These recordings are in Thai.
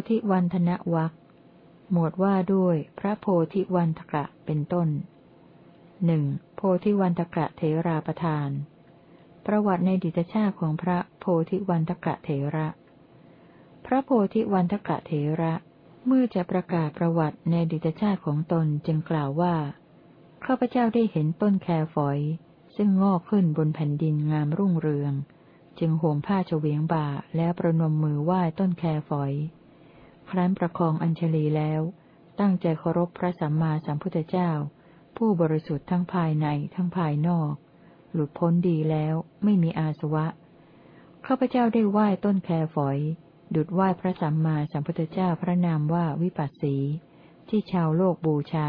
โพธิวันธนวัคหมวดว่าด้วยพระโพธิวันทกะเป็นต้นหนึ่งโพธิวันทกะเถราประทาน ประวัติในดิตชาติของพระโพธิวันทกะเถระ พระโพธิวันทกะเถระเมื่อจะประกาศประวัติในดิตชาติของตนจึงกล่าวว่าข้าพเจ้าได้เห็นต้นแคฝอย ซึ่งงอกขึ้นบนแผ่นดินงามรุ่งเรือง จึงห่มผ้าเฉวียงบ่าแล้วประนมมือไหว้ต้นแคฝอย ครั้นประคองอัญชลีแล้ว ตั้งใจเคารพพระสัมมาสัมพุทธเจ้า ผู้บริสุทธิ์ทั้งภายในทั้งภายนอก หลุดพ้นดีแล้วไม่มีอาสวะข้าพเจ้าได้ไหว้ต้นแคฝอย ดุดไหว้พระสัมมาสัมพุทธเจ้าพระนามว่าวิปัสสี ที่ชาวโลกบูชา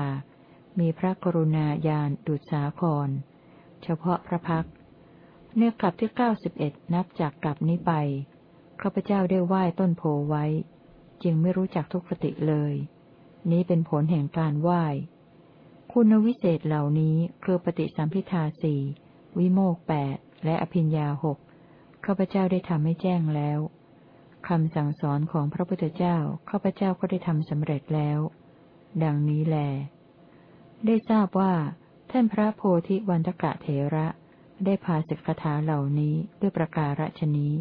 มีพระกรุณาญาณดุจสาคร เฉพาะพระพักเนื้อกลับที่เก้าสิบเอ็ดนับจากกลับนี้ไปข้าพเจ้าได้ไหว้ต้นโพไว้ จึงไม่รู้จักทุกขติเลย นี้เป็นผลแห่งการไหว้ คุณวิเศษเหล่านี้คือปฏิสัมพิทาสี่วิโมกแปดและอภิญญาหกข้าพเจ้าได้ทำให้แจ้งแล้วคำสั่งสอนของพระพุทธเจ้าข้าพเจ้าก็ได้ทำสำเร็จแล้ว ดังนี้แหลได้ทราบว่า ท่านพระโพธิวันตกะเถระ ได้พาสิกขาเหล่านี้ด้วยประการฉนี้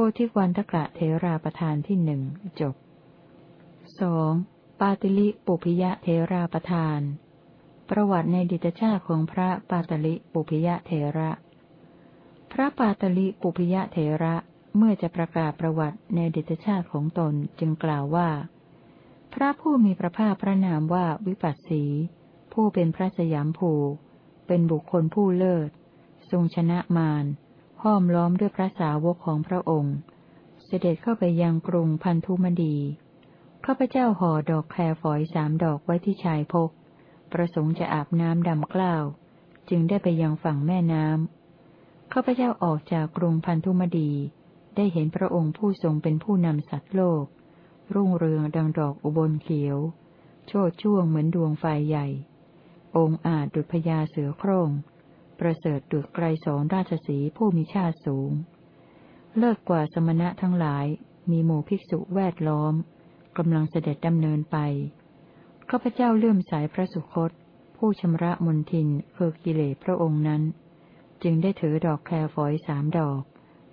โพธิวันตกะเถราประธานที่หนึ่งจบสองปาติลิปุพิยะเถราประธาน ประวัติในดิตชาติของพระปาตลิปุพิยะเถระ พระปาตลิปุพิยะเถระเมื่อจะประกาศประวัติในดิตชาติของตนจึงกล่าวว่า พระผู้มีพระภาคพระนามว่าวิปัสสี ผู้เป็นพระสยามภู เป็นบุคคลผู้เลิศ ทรงชนะมาร ห้อมล้อมด้วยพระสาวกของพระองค์ เสด็จเข้าไปยังกรุงพันธุมดี ข้าพเจ้าห่อดอกแครฝอยสามดอกไว้ที่ชายพก ประสงค์จะอาบน้ำดำกล้าว จึงได้ไปยังฝั่งแม่น้ำ ข้าพเจ้าออกจากกรุงพันธุมดี ได้เห็นพระองค์ผู้ทรงเป็นผู้นำสัตว์โลก รุ่งเรืองดังดอกอุบลเขียว โชดช่วงเหมือนดวงไฟใหญ่ องค์อาจดุจพญาเสือโครง่ง ประเสริฐดุจไกรสอนราชสีผู้มีชาติสูง เลิศกว่าสมณะทั้งหลาย มีหมู่ภิกษุแวดล้อมกำลังเสด็จดำเนินไปข้าพเจ้าเลื่อมสายพระสุคต ผู้ชำระมนทินคือกิเลสพระองค์นั้น จึงได้ถือดอกแครฝอยสามดอก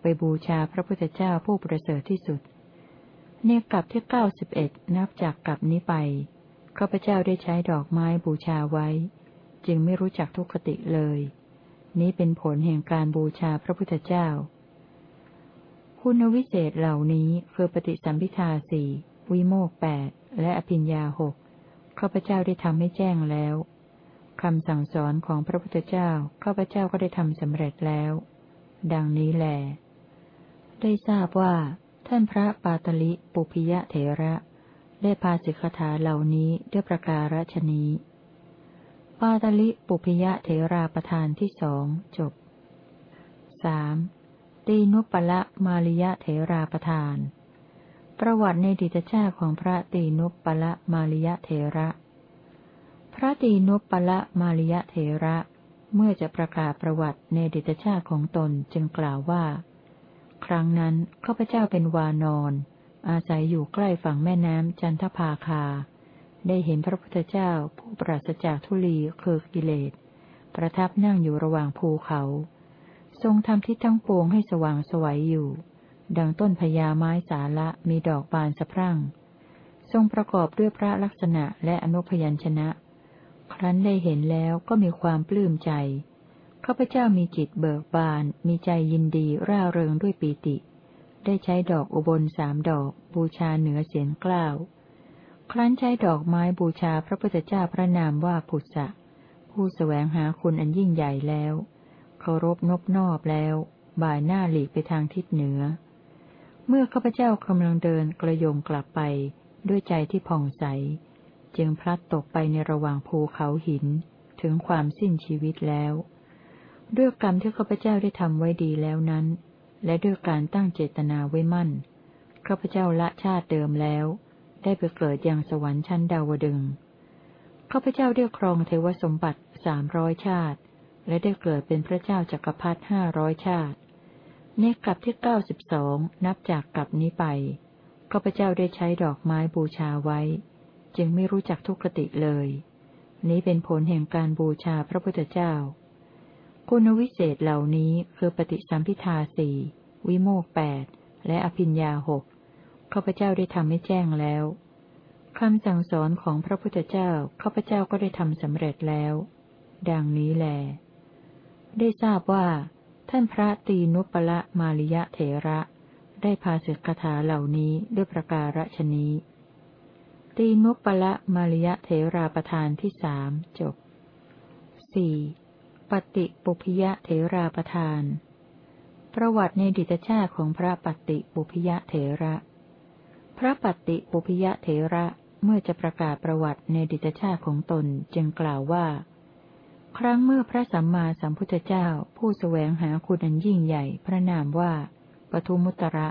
ไปบูชาพระพุทธเจ้าผู้ประเสริฐที่สุด เนกลับที่เก้าสิบเอ็ดนับจากกลับนี้ไปข้าพเจ้าได้ใช้ดอกไม้บูชาไว้ จึงไม่รู้จักทุกขติเลย นี้เป็นผลแห่งการบูชาพระพุทธเจ้า คุณวิเศษเหล่านี้คือปฏิสัมพิทาสี่วิโมกแปดและอภิญญาหกข้าพเจ้าได้ทำให้แจ้งแล้วคำสั่งสอนของพระพุทธเจ้าข้าพเจ้าก็ได้ทำสำเร็จแล้ว ดังนี้แหลได้ทราบว่า ท่านพระปาตลิปุพิยะเถระ ได้พาสิกขาเหล่านี้ด้วยประการฉนี้ ปาตลิปุพยะเถราประธานที่สองจบสามตีนุปละมาลิยะเถราประธาน ประวัติในดิตชาติของพระตีนุปละมาลิยะเถระ พระตีนุปละมาลิยะเถระ เมื่อจะประกาศประวัติในดิตชาติของตนจึงกล่าวว่า ครั้งนั้นข้าพเจ้าเป็นวานอน อาศัยอยู่ใกล้ฝั่งแม่น้ำจันทภาคา ได้เห็นพระพุทธเจ้าผู้ปราศจากทุลีคือกิเลส ประทับนั่งอยู่ระหว่างภูเขา ทรงทำทิศทั้งปวงให้สว่างสวัยอยู่ ดังต้นพญาไม้สาละมีดอกบานสะพรั่ง ทรงประกอบด้วยพระลักษณะและอนุพยัญชนะ ครั้นได้เห็นแล้วก็มีความปลื้มใจข้าพเจ้ามีจิตเบิกบาน มีใจยินดีร่าเริงด้วยปีติ ได้ใช้ดอกอุบลสามดอก บูชาเหนือเสียงกล้าว ครั้นใช้ดอกไม้บูชาพระพุทธเจ้าพระนามว่าผุสะผู้สแสวงหาคุณอันยิ่งใหญ่แล้ว เคารพนบนอบแล้ว บ่ายหน้าหลีกไปทางทิศเหนือ เมื่อข้าพเจ้ากำลังเดินกระโยงกลับไปด้วยใจที่ผ่องใส จึงพลัดตกไปในระหว่างภูเขาหิน ถึงความสิ้นชีวิตแล้ว ด้วยกรรมที่ข้าพเจ้าได้ทำไว้ดีแล้วนั้น และด้วยการตั้งเจตนาไว้มั่นข้าพเจ้าละชาติเดิมแล้ว ได้ไปเกิดยังสวรรค์ชั้นดาวดึงข้าพเจ้าได้ครองเทวสมบัติสามร้อยชาติ และได้เกิดเป็นพระเจ้าจักรพรรดิห้าร้อยชาติในกลับที่เก้าสิบสองนับจากกลับนี้ไปข้าพเจ้าได้ใช้ดอกไม้บูชาไว้ จึงไม่รู้จักทุกขติเลย นี้เป็นผลแห่งการบูชาพระพุทธเจ้า คุณวิเศษเหล่านี้คือปฏิสัมพิทาสี่วิโมกแปดและอภิญญาหก ข้าพเจ้าได้ทำให้แจ้งแล้วคำสั่งสอนของพระพุทธเจ้าข้าพเจ้าก็ได้ทำสำเร็จแล้ว ดังนี้แล ได้ทราบว่า ท่านพระตีนุปละมาลิยะเถระ ได้พาสิกขาเหล่านี้ด้วยประการฉนี้ ตีนุปละมาลิยะเถราประธานที่สามจบสี่ปฏิปุพยะเถราประธาน ประวัติในดิตชาติของพระปฏิปุพยะเถระ พระปฏิปุพยะเถระเมื่อจะประกาศประวัติในดิตชาติของตนจึงกล่าวว่า ครั้งเมื่อพระสัมมาสัมพุทธเจ้าผู้สแสวงหาคุณอันยิ่งใหญ่ พระนามว่าปทุมุตระ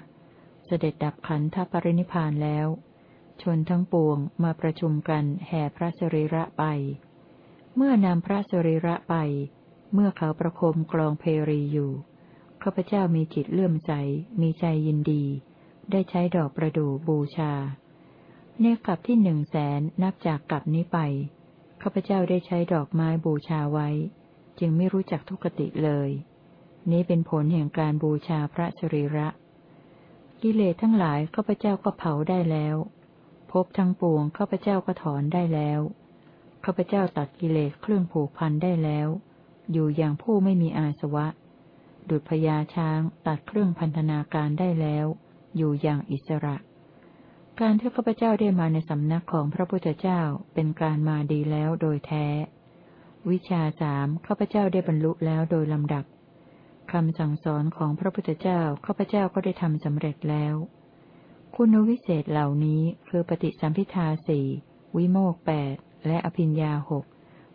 เสด็จดับขันธปรินิพานแล้ว ชนทั้งปวงมาประชุมกันแห่พระสรีระไป เมื่อนำพระสรีระไป เมื่อเขาประคมกลองเพรีอยู่ข้าพเจ้ามีจิตเลื่อมใสมีใจยินดี ได้ใช้ดอกประดู่บูชา ในกลับที่หนึ่งแสนนับจากกลับนี้ไป ข้าพเจ้าได้ใช้ดอกไม้บูชาไว้ จึงไม่รู้จักทุกติเลย นี้เป็นผลแห่งการบูชาพระสรีระ กิเลสทั้งหลายข้าพเจ้าก็เผาได้แล้วพบทั้งปวงข้าพเจ้าก็ถอนได้แล้ว ข้าพเจ้าตัดกิเลสเครื่องผูกพันได้แล้ว อยู่อย่างผู้ไม่มีอาสวะ ดุจพญาช้างตัดเครื่องพันธนาการได้แล้ว อยู่อย่างอิสระ การที่ข้าพเจ้าได้มาในสำนักของพระพุทธเจ้าเป็นการมาดีแล้วโดยแท้ วิชาสามข้าพเจ้าได้บรรลุแล้วโดยลำดับคำสั่งสอนของพระพุทธเจ้าข้าพเจ้าก็ได้ทำสำเร็จแล้ว คุณวิเศษเหล่านี้คือปฏิสัมพิทาสี่วิโมกแปดและอภิญญาหก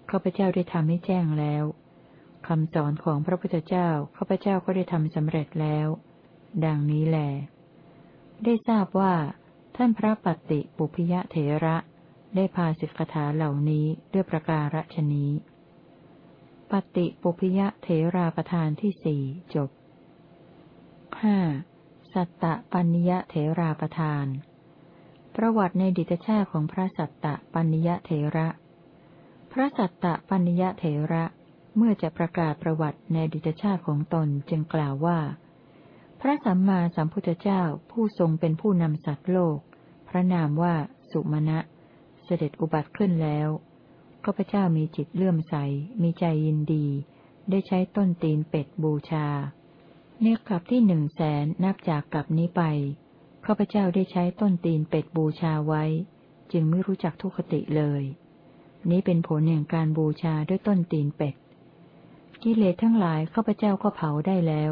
ข้าพเจ้าได้ทำให้แจ้งแล้วคำสอนของพระพุทธเจ้าข้าพเจ้าก็ได้ทำสำเร็จแล้ว ดังนี้แหละ ได้ทราบว่า ท่านพระปฏิปุพยเถระ ได้พาสิกขาเหล่านี้ด้วยประการฉนี้ปฏิปุพยเถราประธานที่สี่จบห้าสัตตปัญญยเถราประธาน ประวัติในดิตชาติของพระสัตตปัญญยเถระ พระสัตตปัญญยเถระ เมื่อจะประกาศประวัติในดิตชาติของตนจึงกล่าวว่า พระสัมมาสัมพุทธเจ้าผู้ทรงเป็นผู้นำสัตว์โลก พระนามว่าสุมาณะ เสด็จอุบัติขึ้นแล้วข้าพเจ้ามีจิตเลื่อมใส มีใจยินดี ได้ใช้ต้นตีนเป็ดบูชา เนกลับที่หนึ่งแสนนับจากกลับนี้ไปข้าพเจ้าได้ใช้ต้นตีนเป็ดบูชาไว้ จึงไม่รู้จักทุกขติเลย นี้เป็นผลแห่งการบูชาด้วยต้นตีนเป็ด กิเลสทั้งหลายข้าพเจ้าก็เผาได้แล้ว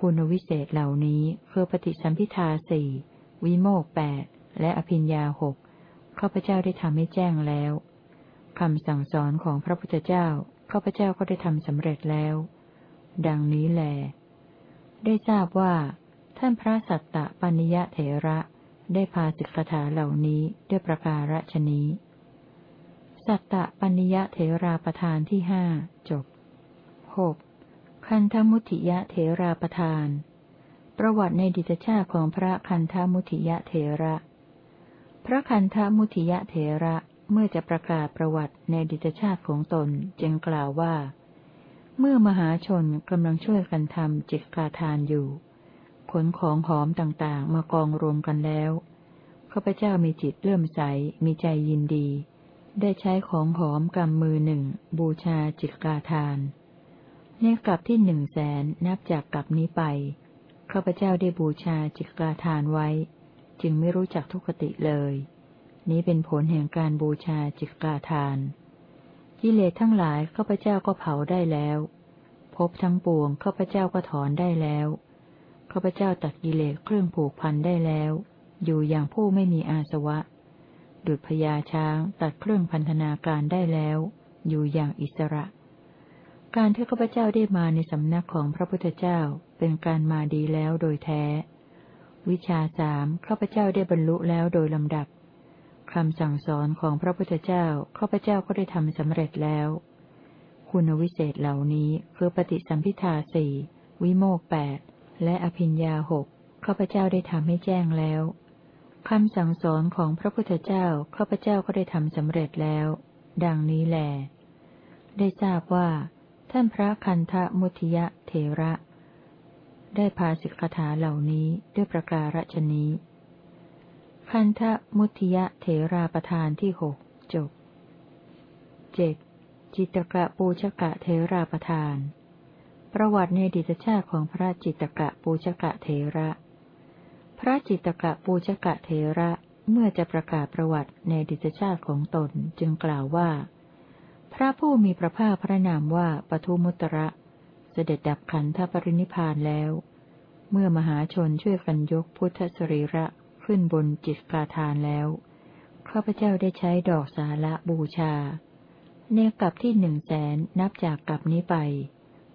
คุณวิเศษเหล่านี้คือปฏิสัมพิทาสี่วิโมกแปดและอภิญญาหกข้าพเจ้าได้ทำให้แจ้งแล้วคำสั่งสอนของพระพุทธเจ้าข้าพเจ้าก็ได้ทำสำเร็จแล้ว ดังนี้แล ได้ทราบว่า ท่านพระสัตตปัญญเถระได้พาสิกขาเหล่านี้ด้วยประการฉนี้ สัตตปัญญเถราประธานที่ห้าจบหก คันธมุติยะเถราประธาน ประวัติในดิจชาของพระคันธมุติยะเถระ พระคันธมุทิยะเถระเมื่อจะประกาศประวัติในดิจชาติของตนจึงกล่าวว่า เมื่อมหาชนกำลังช่วยกันทำจิตกาทานอยู่ ขนของหอมต่างๆ มากองรวมกันแล้วข้าพเจ้ามีจิตเลื่อมใสมีใจยินดี ได้ใช้ของหอมกำมือหนึ่ง บูชาจิตกาทาน ในกลับที่หนึ่งแสนนับจากกลับนี้ไปข้าพเจ้าได้บูชาจิตกาทานไว้ จึงไม่รู้จักทุกขติเลย นี้เป็นผลแห่งการบูชาจิตกาทาน กิเลสทั้งหลายข้าพเจ้าก็เผาได้แล้วพบทั้งปวงข้าพเจ้าก็ถอนได้แล้วข้าพเจ้าตัดกิเลสเครื่องผูกพันได้แล้ว อยู่อย่างผู้ไม่มีอาสวะ ดุจพญาช้างตัดเครื่องพันธนาการได้แล้ว อยู่อย่างอิสระ การที่ข้าพเจ้าได้มาในสำนักของพระพุทธเจ้าเป็นการมาดีแล้วโดยแท้ วิชาสามข้าพเจ้าได้บรรลุแล้วโดยลำดับคำสั่งสอนของพระพุทธเจ้าข้าพเจ้าก็ได้ทำสำเร็จแล้ว คุณวิเศษเหล่านี้คือปฏิสัมพิทาสี่วิโมกแปดและอภิญญาหกข้าพเจ้าได้ทำให้แจ้งแล้วคำสั่งสอนของพระพุทธเจ้าข้าพเจ้าก็ได้ทำสำเร็จแล้ว ดังนี้แหลได้ทราบว่า ท่านพระคันธมุทิยะเถระ ได้พาสิกขาเหล่านี้ด้วยประการฉนี้ คันธมุทิยะเถราประธานที่หกจบเจ็ดจิตกะปูชกะเถราประธาน ประวัติในดิตชาติของพระจิตกะปูชกะเถระ พระจิตกะปูชกะเถระเมื่อจะประกาศประวัติในดิตชาติของตนจึงกล่าวว่า พระผู้มีพระภาคพระนามว่าปทุมุตระ เสด็จดับขันธปรินิพานแล้ว เมื่อมหาชนช่วยกันยกพุทธสรีระขึ้นบนจิตกาทานแล้วข้าพเจ้าได้ใช้ดอกสาระบูชาเนกับที่หนึ่งแสนนับจากกลับนี้ไป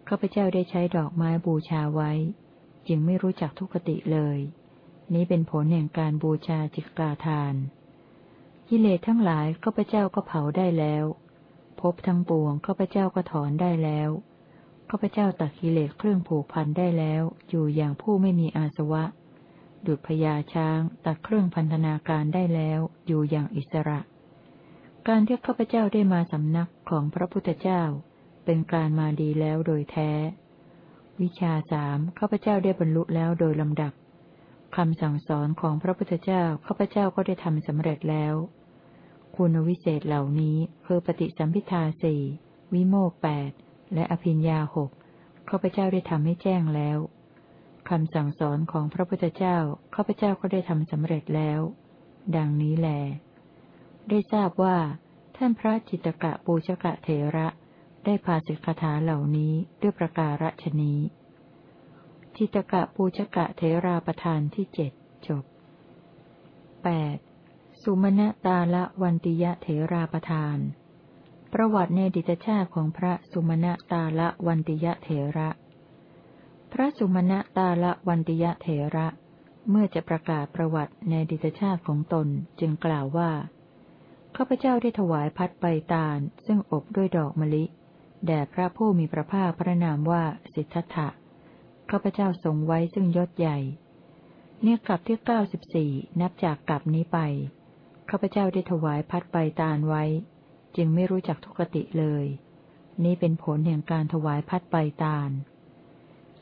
ข้าพเจ้าได้ใช้ดอกไม้บูชาไว้ จึงไม่รู้จักทุกติเลย นี้เป็นผลแห่งการบูชาจิตกาทานกิเลสทั้งหลายข้าพเจ้าก็เผาได้แล้ว พบทั้งปวงข้าพเจ้าก็ถอนได้แล้วข้าพเจ้าตัดกิเลสเครื่องผูกพันได้แล้ว อยู่อย่างผู้ไม่มีอาสวะ ดุจพญาช้างตัดเครื่องพันธนาการได้แล้ว อยู่อย่างอิสระ การที่ข้าพเจ้าได้มาสำนักของพระพุทธเจ้า เป็นการมาดีแล้วโดยแท้ วิชาสามข้าพเจ้าได้บรรลุแล้วโดยลำดับคำสั่งสอนของพระพุทธเจ้าข้าพเจ้าก็ได้ทำสำเร็จแล้ว คุณวิเศษเหล่านี้คือปฏิสัมพิทาสี่วิโมกแปดและอภิญญาหกข้าพเจ้าได้ทำให้แจ้งแล้วคำสั่งสอนของพระพุทธเจ้าข้าพเจ้าก็ได้ทำสำเร็จแล้ว ดังนี้แล ได้ทราบว่า ท่านพระจิตกะปูชกะเถระได้พาสิกขาเหล่านี้ด้วยประการฉนี้ จิตกะปูชกะเถราประธานที่เจ็ดจบแปด สุมาณตาละวันติยะเถราประธาน ประวัติในดิตชาติของพระสุมาณตาละวันติยะเถระ พระสุมาณตาละวันติยะเถระ เมื่อจะประกาศประวัติในดิตชาติของตนจึงกล่าวว่า ข้าพเจ้าได้ถวายพัดใบตาลซึ่งอบด้วยดอกมะลิ แด่พระผู้มีพระภาคพระนามว่าสิทธัตถะ ข้าพเจ้าทรงไว้ซึ่งยศใหญ่เนี่ยกลับที่เก้าสิบสี่นับจากกลับนี้ไป ข้าพเจ้าได้ถวายพัดใบตาลไว้ จึงไม่รู้จักทุกติเลย นี้เป็นผลแห่งการถวายพัดใบตาล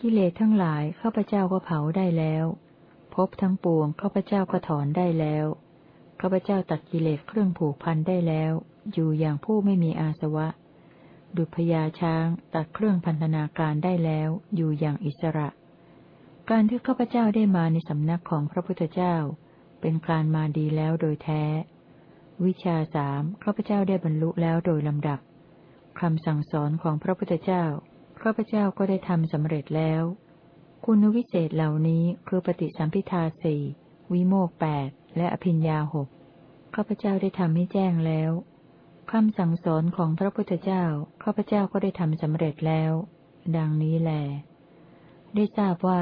กิเลสทั้งหลายข้าพเจ้าก็เผาได้แล้วพบทั้งปวงข้าพเจ้าก็ถอนได้แล้วข้าพเจ้าตัดกิเลสเครื่องผูกพันได้แล้ว อยู่อย่างผู้ไม่มีอาสวะ ดุพญาช้างตัดเครื่องพันธนาการได้แล้ว อยู่อย่างอิสระ การที่ข้าพเจ้าได้มาในสำนักของพระพุทธเจ้า เป็นการมาดีแล้วโดยแท้ วิชาสามข้าพเจ้าได้บรรลุแล้วโดยลำดับคำสั่งสอนของพระพุทธเจ้าข้าพเจ้าก็ได้ทำสำเร็จแล้ว คุณวิเศษเหล่านี้คือปฏิสัมพิทาสี่วิโมกแปดและอภิญญาหกข้าพเจ้าได้ทำให้แจ้งแล้วคำสั่งสอนของพระพุทธเจ้าข้าพเจ้าก็ได้ทำสำเร็จแล้ว ดังนี้แล ได้ทราบว่า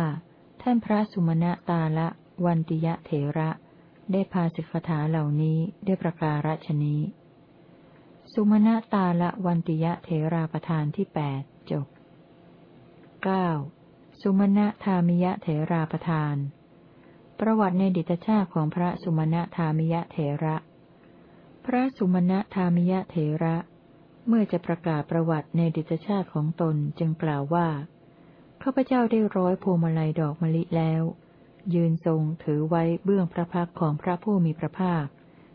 ท่านพระสุมาณตาละ วันติยะเถระ ได้พาสิกขาเหล่านี้ได้ประการฉนี้ สุมาณตาละวันติยะเถราประธานที่แปดจบเก้าสุมาณธามิยะเถราประธาน ประวัติในดิตชาติของพระสุมาณธามิยะเถระ พระสุมาณธามิยะเถระ เมื่อจะประกาศประวัติในดิตชาติของตนจึงกล่าวว่าข้าพเจ้าได้ร้อยพวงมาลัยดอกมะลิแล้ว ยืนทรงถือไว้เบื้องพระพักของพระผู้มีพระภาค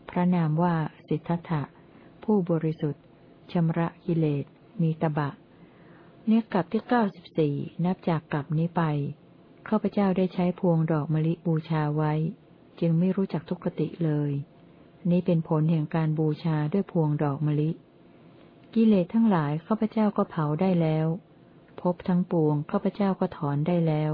พระนามว่าสิทธัตถะ ผู้บริสุทธิ์ชำระกิเลส มีตบะ เนกลับที่เก้าสิบสี่นับจากกลับนี้ไป ข้าพเจ้าได้ใช้พวงดอกมะลิบูชาไว้ จึงไม่รู้จักทุกติเลย นี้เป็นผลแห่งการบูชาด้วยพวงดอกมะลิ กิเลสทั้งหลายข้าพเจ้าก็เผาได้แล้ว พบทั้งปวงข้าพเจ้าก็ถอนได้แล้ว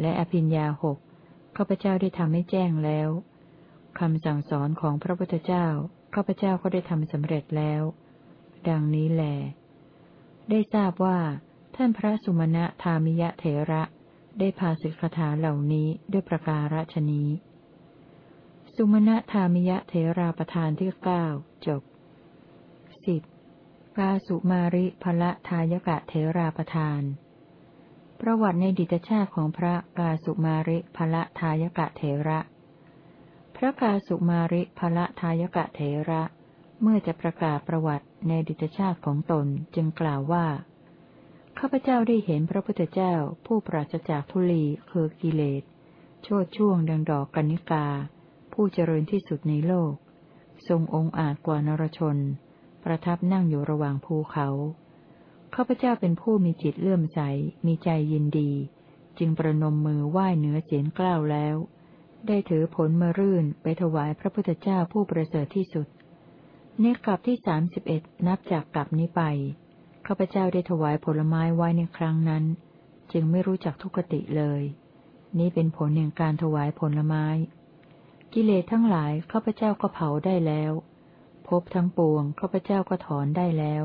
และอภิญญาหกข้าพเจ้าได้ทำให้แจ้งแล้วคำสั่งสอนของพระพุทธเจ้าข้าพเจ้าก็ได้ทำสำเร็จแล้ว ดังนี้แหลได้ทราบว่า ท่านพระสุมาณะธามิยะเถระ ได้พาสิกขาเหล่านี้ด้วยประการฉนี้ สุมาณะธามิยะเถราประธานที่เก้าจบสิบกาสุมาริภละทายกะเถราประธาน ประวัติในดิตชาติของพระกาสุมาริภละทายกะเถระ พระกาสุมาริภละทายกะเถระ เมื่อจะประกาศประวัติในดิตชาติของตนจึงกล่าวว่าข้าพเจ้าได้เห็นพระพุทธเจ้าผู้ปราศจากทุลีคือกิเลส โชดช่วงดังดอกกัญญิกา ผู้เจริญที่สุดในโลก ทรงองค์อาจกว่านรชน ประทับนั่งอยู่ระหว่างภูเขา ข้าพเจ้าเป็นผู้มีจิตเลื่อมใส มีใจยินดี จึงประนมมือไหว้เหนือเสียงกล้าวแล้ว ได้ถือผลมารื่นไปถวายพระพุทธเจ้าผู้ประเสริฐที่สุดเนกลับที่สามสิบเอ็ดนับจากกลับนี้ไปข้าพเจ้าได้ถวายผลไม้ไว้ในครั้งนั้น จึงไม่รู้จักทุกติเลย นี้เป็นผลแห่งการถวายผลไม้ กิเลสทั้งหลายข้าพเจ้าก็เผาได้แล้ว พบทั้งปวงข้าพเจ้าก็ถอนได้แล้ว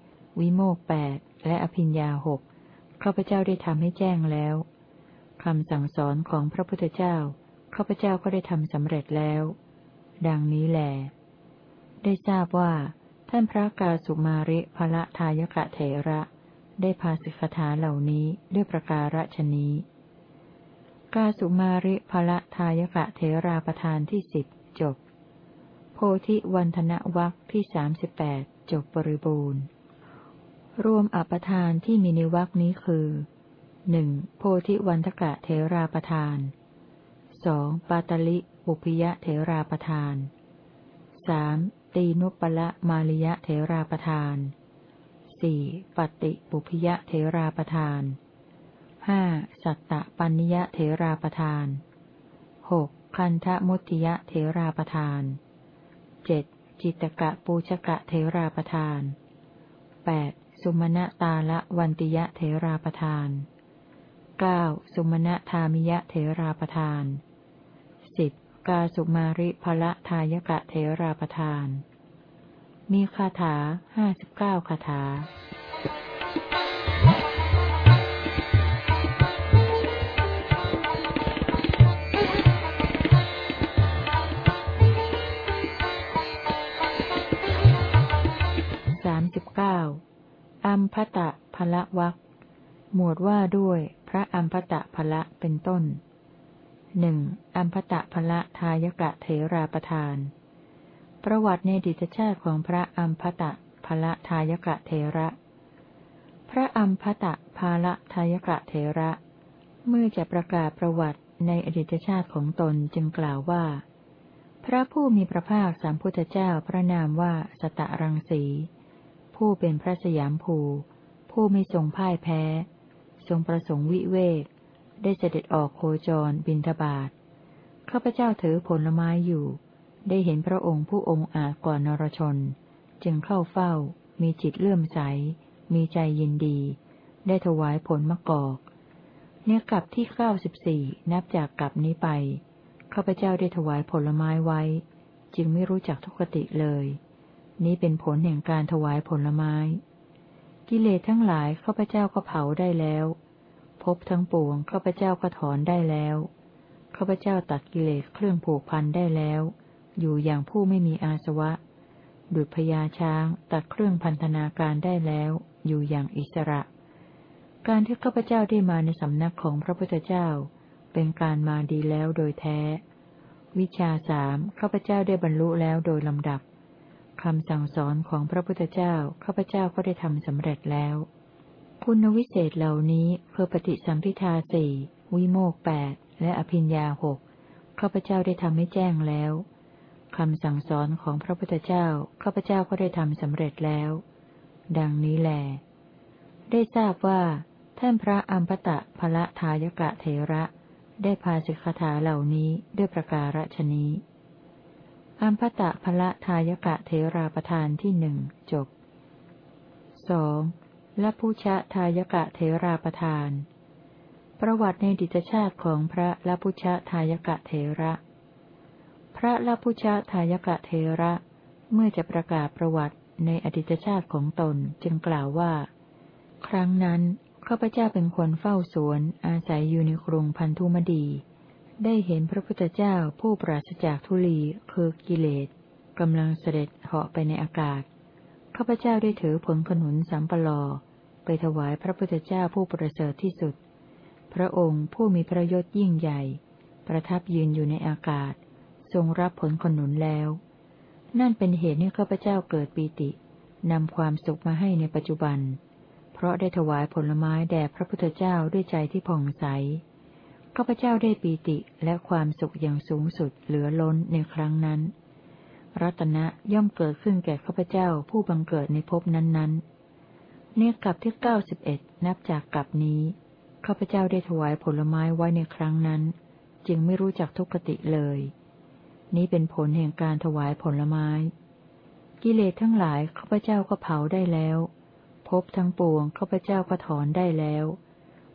วิโมกแปดและอภิญญาหกข้าพเจ้าได้ทำให้แจ้งแล้วคำสั่งสอนของพระพุทธเจ้าข้าพเจ้าก็ได้ทำสำเร็จแล้ว ดังนี้แหลได้ทราบว่า ท่านพระกาสุมาริภละทายกะเถระ ได้พาสิกขาเหล่านี้ด้วยประการฉนี้กาสุมาริภละทายกะเทราประธานที่สิบจบ โพธิวันธนวัคที่สามสิบแปดจบบริบูรณ์ รวมอปทานที่มีในวัคนี้คือหนึ่งโพธิวันทกะเทราประธานสองปาตลิปุพยะเทราประธานสามตีนุปละมาลิยะเทราประธานสี่ปฏิปุพยะเทราประธานห้าสัตตปัญญยเถราประทานหกคันทะมุติยะเถราประทานเจ็ดจิตกะปูชกะเถราประทานแปด สุมาณตาละวันติยะเถราประทานเก้าสุมาณธามิยะเถราประทานสิบกาสุมาริภละทายกะเถราประทาน มีคาถาห้าสิบเก้าคาถา พตะพละวักหมวดว่าด้วย พระอัมพตะพละเป็นต้นหนึ่งอัมพตะพละทายกะเถราประทาน ประวัติในดิจชาติของพระอัมพตะพละทายกะเถระ พระอัมพตะภาละทายกะเถระ เมื่อจะประกาศประวัติในอดีตชาติของตนจึงกล่าวว่า พระผู้มีพระภาคสามพุทธเจ้าพระนามว่าสตะรังสี ผู้เป็นพระสยามภู ผู้ไม่ทรงพ่ายแพ้ ทรงประสงค์วิเวก ได้เสด็จออกโคจรบินทบาทข้าพเจ้าถือผลไม้อยู่ ได้เห็นพระองค์ผู้องค์อาจก่อนนรชน จึงเข้าเฝ้า มีจิตเลื่อมใส มีใจยินดี ได้ถวายผลมะกอก เนี่ยกลับที่เก้าสิบสี่นับจากกลับนี้ไปข้าพเจ้าได้ถวายผลไม้ไว้ จึงไม่รู้จักทุกติเลย นี้เป็นผลแห่งการถวายผลไม้ กิเลสทั้งหลายข้าพเจ้าก็เผาได้แล้วพบทั้งปวงข้าพเจ้าก็ถอนได้แล้วข้าพเจ้าตัดกิเลสเครื่องผูกพันได้แล้ว อยู่อย่างผู้ไม่มีอาสวะ ดุจพญาช้างตัดเครื่องพันธนาการได้แล้ว อยู่อย่างอิสระ การที่ข้าพเจ้าได้มาในสำนักของพระพุทธเจ้า เป็นการมาดีแล้วโดยแท้ วิชาสามข้าพเจ้าได้บรรลุแล้วโดยลำดับ คำสั่งสอนของพระพุทธเจ้าข้าพเจ้าก็ได้ทำสำเร็จแล้ว คุณวิเศษเหล่านี้คือปฏิสัมพิทาสี่วิโมกแปดและอภิญญาหกข้าพเจ้าได้ทำให้แจ้งแล้วคำสั่งสอนของพระพุทธเจ้าข้าพเจ้าก็ได้ทำสำเร็จแล้ว ดังนี้แลได้ทราบว่า ท่านพระอัมพตะพละทายกะเทระ ได้พาสิกขาเหล่านี้ด้วยประการฉนี้ อัมพตะพละทายกะเทราประธานที่หนึ่งจบสองละพุชะทายกะเทราประธาน ประวัติในดิจชาติของพระละพุชะทายกะเทระ พระละพุชะทายกะเทระ เมื่อจะประกาศประวัติในอดิจชาติของตนจึงกล่าวว่า ครั้งนั้นข้าพเจ้าเป็นคนเฝ้าสวนอาศัยอยู่ในกรุงพันธุมดี ได้เห็นพระพุทธเจ้าผู้ปราศจากทุลีคือกิเลสกำลังเสด็จเหาะไปในอากาศ ข้าพเจ้าได้ถือผลขนุนสัมปลอ ไปถวายพระพุทธเจ้าผู้ประเสริฐที่สุด พระองค์ผู้มีพระยศยิ่งใหญ่ ประทับยืนอยู่ในอากาศ ทรงรับผลขนุนแล้ว นั่นเป็นเหตุให้ข้าพเจ้าเกิดปีตินำความสุขมาให้ในปัจจุบัน เพราะได้ถวายผลไม้แด่พระพุทธเจ้าด้วยใจที่ผ่องใส ข้าพเจ้าได้ปีติและความสุขอย่างสูงสุดเหลือล้นในครั้งนั้น รัตนะย่อมเกิดขึ้นแก่ข้าพเจ้าผู้บังเกิดในภพนั้นๆ เนี่ยกับที่เก้าสิบเอ็ดนับจากกับนี้ข้าพเจ้าได้ถวายผลไม้ไว้ในครั้งนั้น จึงไม่รู้จักทุกขติเลย นี้เป็นผลแห่งการถวายผลไม้ กิเลสทั้งหลายข้าพเจ้าก็เผาได้แล้วภพทั้งปวงข้าพเจ้าก็ถอนได้แล้ว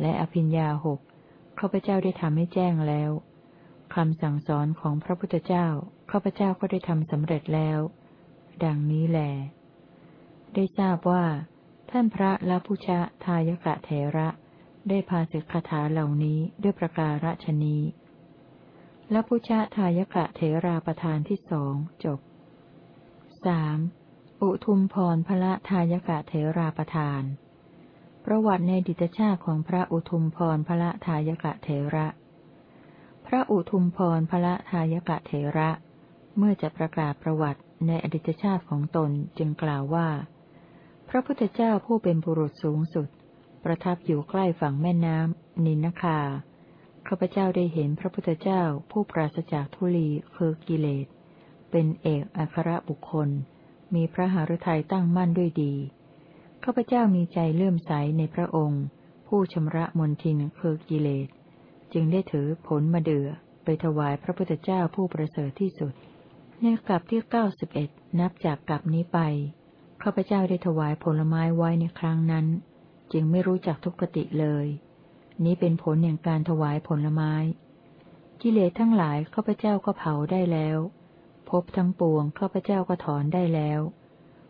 และอภิญญาหกข้าพเจ้าได้ทำให้แจ้งแล้วคำสั่งสอนของพระพุทธเจ้าข้าพเจ้าก็ได้ทำสำเร็จแล้ว ดังนี้แล ได้ทราบว่า ท่านพระละพุชะทายกะเถระ ได้พาสิกขาถาเหล่านี้ด้วยประการฉนี้ละพุชะทายกะเถราประธานที่สองจบสามอุทุมพรพระทายกะเถราประธาน ประวัติในดิตชาติของพระอุทุมพรพระทายกะเถระ พระอุทุมพรพระทายกะเถระ เมื่อจะประกาศประวัติในอดิตชาติของตนจึงกล่าวว่า พระพุทธเจ้าผู้เป็นบุรุษสูงสุด ประทับอยู่ใกล้ฝั่งแม่น้ำนินนคาข้าพเจ้าได้เห็นพระพุทธเจ้าผู้ปราศจากทุลีคือกิเลส เป็นเอกอัครบุคคล มีพระหฤทัยตั้งมั่นด้วยดี ข้าพเจ้ามีใจเลื่อมใสในพระองค์ ผู้ชำระมนทินคือกิเลส จึงได้ถือผลมาเดือไปถวายพระพุทธเจ้าผู้ประเสริฐที่สุด ในกลับที่เก้าสิบเอ็ดนับจากกลับนี้ไปข้าพเจ้าได้ถวายผลไม้ไว้ในครั้งนั้น จึงไม่รู้จักทุกขติเลย นี้เป็นผลแห่งการถวายผลไม้ กิเลสทั้งหลายข้าพเจ้าก็เผาได้แล้ว พบทั้งปวงข้าพเจ้าก็ถอนได้แล้ว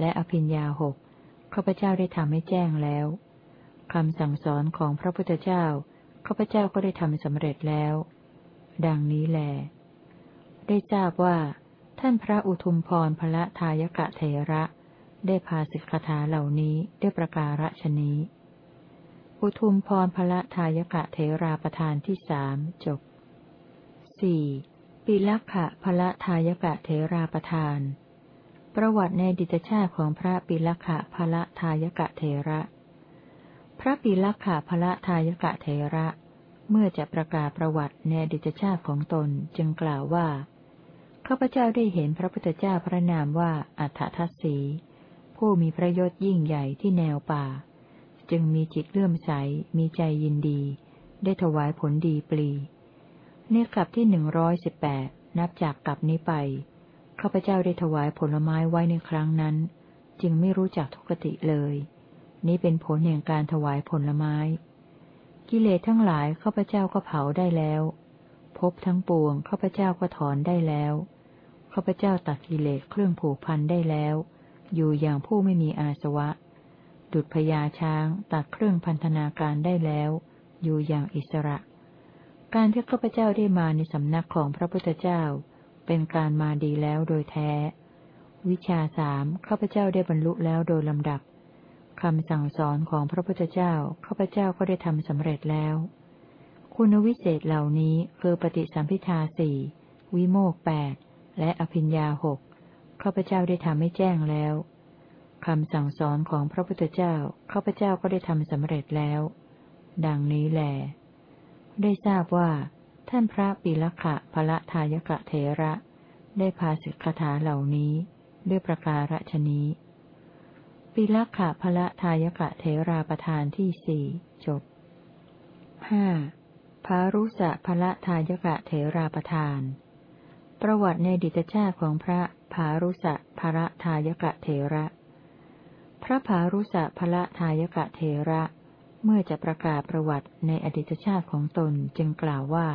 และอภิญญาหกข้าพเจ้าได้ทำให้แจ้งแล้วคำสั่งสอนของพระพุทธเจ้าข้าพเจ้าก็ได้ทำสำเร็จแล้ว ดังนี้แล ได้ทราบว่า ท่านพระอุทุมพรพระทายกะเทระ ได้พาสิกขาเหล่านี้ด้วยประการฉนี้ อุทุมพรพระทายกะเทราประธานที่สามจบสี่ปิลักขะพละทายกะเทราประทาน ประวัติในดิตชาติของพระปิลักขะพละทายกะเทระ พระปิลักขะพละทายกะเทระ เมื่อจะประกาศประวัติในดิตชาติของตนจึงกล่าวว่าข้าพเจ้าได้เห็นพระพุทธเจ้าพระนามว่าอัฏฐทัศสี ผู้มีพระยศยิ่งใหญ่ที่แนวป่า จึงมีจิตเลื่อมใส มีใจยินดี ได้ถวายผลดีปลีในกลับที่หนึ่งร้อยสิบแปดนับจากกลับนี้ไป ข้าพเจ้าได้ถวายผลไม้ไว้ในครั้งนั้น จึงไม่รู้จักทุกติเลย นี้เป็นผลแห่งการถวายผลไม้ กิเลสทั้งหลายข้าพเจ้าก็เผาได้แล้วพบทั้งปวงข้าพเจ้าก็ถอนได้แล้วข้าพเจ้าตัดกิเลสเครื่องผูกพันได้แล้ว อยู่อย่างผู้ไม่มีอาสวะ ดุจพญาช้างตัดเครื่องพันธนาการได้แล้ว อยู่อย่างอิสระ การที่ข้าพเจ้าได้มาในสำนักของพระพุทธเจ้า เป็นการมาดีแล้วโดยแท้ วิชาสามข้าพเจ้าได้บรรลุแล้วโดยลำดับคำสั่งสอนของพระพุทธเจ้าข้าพเจ้าก็ได้ทำสำเร็จแล้ว คุณวิเศษเหล่านี้คือปฏิสัมพิทาสี่วิโมกแปดและอภิญญาหกข้าพเจ้าได้ทำให้แจ้งแล้วคำสั่งสอนของพระพุทธเจ้าข้าพเจ้าก็ได้ทำสำเร็จแล้ว ดังนี้แหลได้ทราบว่า ท่านพระปิลขะพระทายกะเถระ ได้พาสิกขาเหล่านี้ ด้วยประการฉนี้ ปิลขะพระทายกะเถราประธานที่สี่จบห้าพารุสะพระทายกะเถราประธาน ประวัติในดิตชาติของพระภารุสะภระทายกะเทระ พระภารุสะภระทายกะเทระเมื่อจะประกาศประวัติในอดีตชาติของตนจึงกล่าวว่า